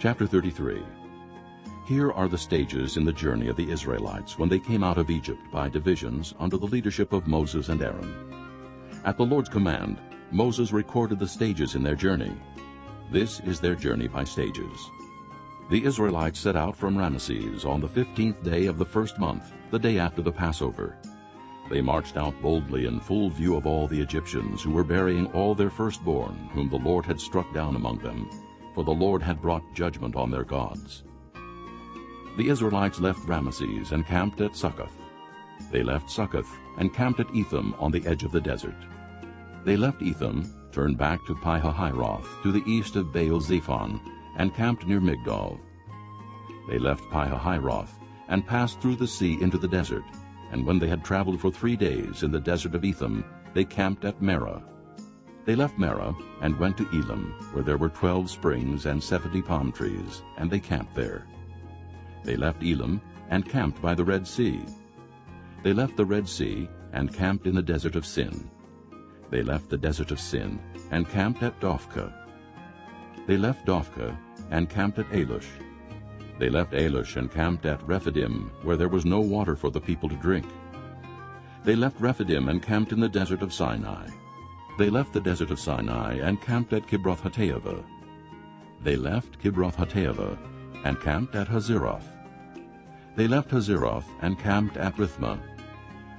Chapter 33 Here are the stages in the journey of the Israelites when they came out of Egypt by divisions under the leadership of Moses and Aaron. At the Lord's command, Moses recorded the stages in their journey. This is their journey by stages. The Israelites set out from Ramesses on the fifteenth day of the first month, the day after the Passover. They marched out boldly in full view of all the Egyptians, who were burying all their firstborn, whom the Lord had struck down among them, for the Lord had brought judgment on their gods. The Israelites left Ramesses and camped at Succoth. They left Succoth and camped at Etham on the edge of the desert. They left Etham, turned back to Pihahiroth, to the east of Baal-zephon, and camped near Migdol. They left Pihahiroth and passed through the sea into the desert, and when they had traveled for three days in the desert of Etham, they camped at Marah. They left Marah and went to Elim, where there were twelve springs and seventy palm trees, and they camped there. They left Elim and camped by the Red Sea. They left the Red Sea and camped in the desert of Sin. They left the desert of Sin and camped at Dophkah. They left Dophkah and camped at Alush. They left Alush and camped at Rephidim, where there was no water for the people to drink. They left Rephidim and camped in the desert of Sinai. They left the desert of Sinai and camped at Kibroth-Hattaavah. They left Kibroth-Hattaavah and camped at Hazeroth. They left Hazeroth and camped at Rithmah.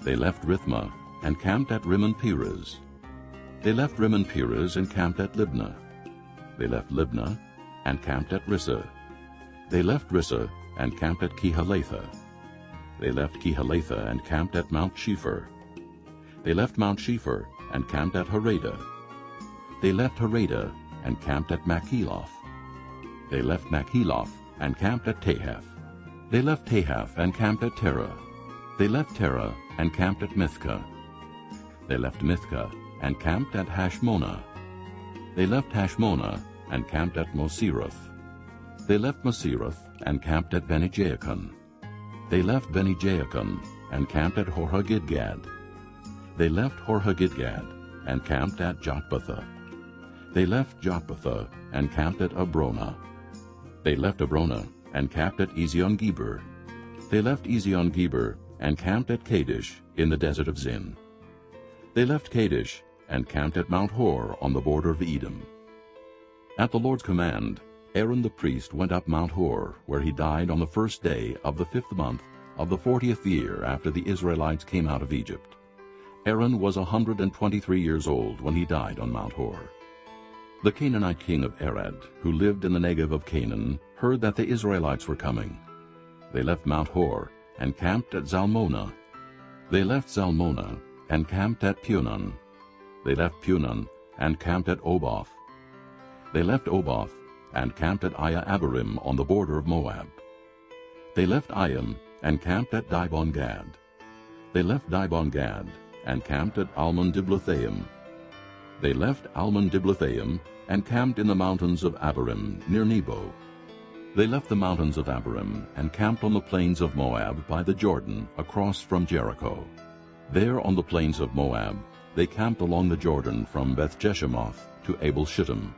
They left Rithmah and camped at Rimmon-Perez. They left Rimmon-Perez and camped at Libnah. They left Libnah and camped at Rissah. They left Rissah and camped at Kehelathah. They left Kehelathah and camped at Mount Shepher. They left Mount Shepher and camped at Haradah. They left Haradah and camped at Makheloth. They left Makheloth and camped at Tahath. They left Tahath and camped at Terah. They left Terah and camped at Mithkah. They left Mithkah and camped at Hashmonah. They left Hashmonah and camped at Moseroth. They left Moseroth and camped at Bene-Jaakan. They left Bene-Jaakan and camped at Horhagidgad. They left Horhagidgad and camped at Jotbathah. They left Jotbathah and camped at Abronah. They left Abronah and camped at Ezion-Geber. They left Ezion-Geber and camped at Kadesh in the desert of Zin. They left Kadesh and camped at Mount Hor on the border of Edom. At the Lord's command, Aaron the priest went up Mount Hor, where he died on the first day of the fifth month of the fortieth year after the Israelites came out of Egypt. Aaron was a hundred and twenty-three years old when he died on Mount Hor. The Canaanite king of Arad, who lived in the Negev of Canaan, heard that the Israelites were coming. They left Mount Hor and camped at Zalmonah. They left Zalmonah and camped at Punon. They left Punon and camped at Oboth. They left Oboth and camped at Iye-abarim on the border of Moab. They left Iyyim and camped at Dibon-gad. They left Dibon-gad and camped at Almon-diblathaim. They left Almon-diblathaim and camped in the mountains of Abarim near Nebo. They left the mountains of Abarim and camped on the plains of Moab by the Jordan across from Jericho. There on the plains of Moab they camped along the Jordan from Beth-jeshimoth to Abel-shittim.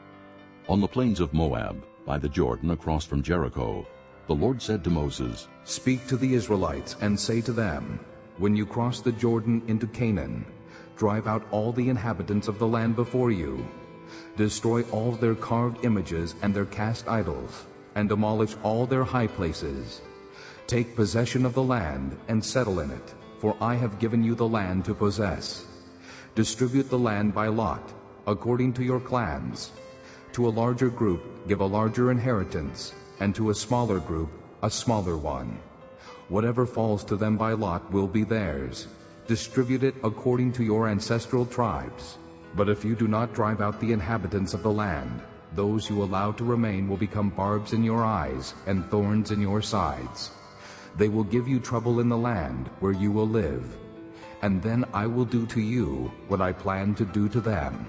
On the plains of Moab, by the Jordan across from Jericho, the Lord said to Moses, Speak to the Israelites and say to them, When you cross the Jordan into Canaan, drive out all the inhabitants of the land before you. Destroy all their carved images and their cast idols, and demolish all their high places. Take possession of the land and settle in it, for I have given you the land to possess. Distribute the land by lot, according to your clans, to a larger group give a larger inheritance, and to a smaller group a smaller one. Whatever falls to them by lot will be theirs. Distribute it according to your ancestral tribes. But if you do not drive out the inhabitants of the land, those you allow to remain will become barbs in your eyes and thorns in your sides. They will give you trouble in the land where you will live. And then I will do to you what I plan to do to them.'